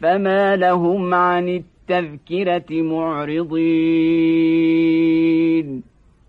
فما لهم عن التذكرة معرضين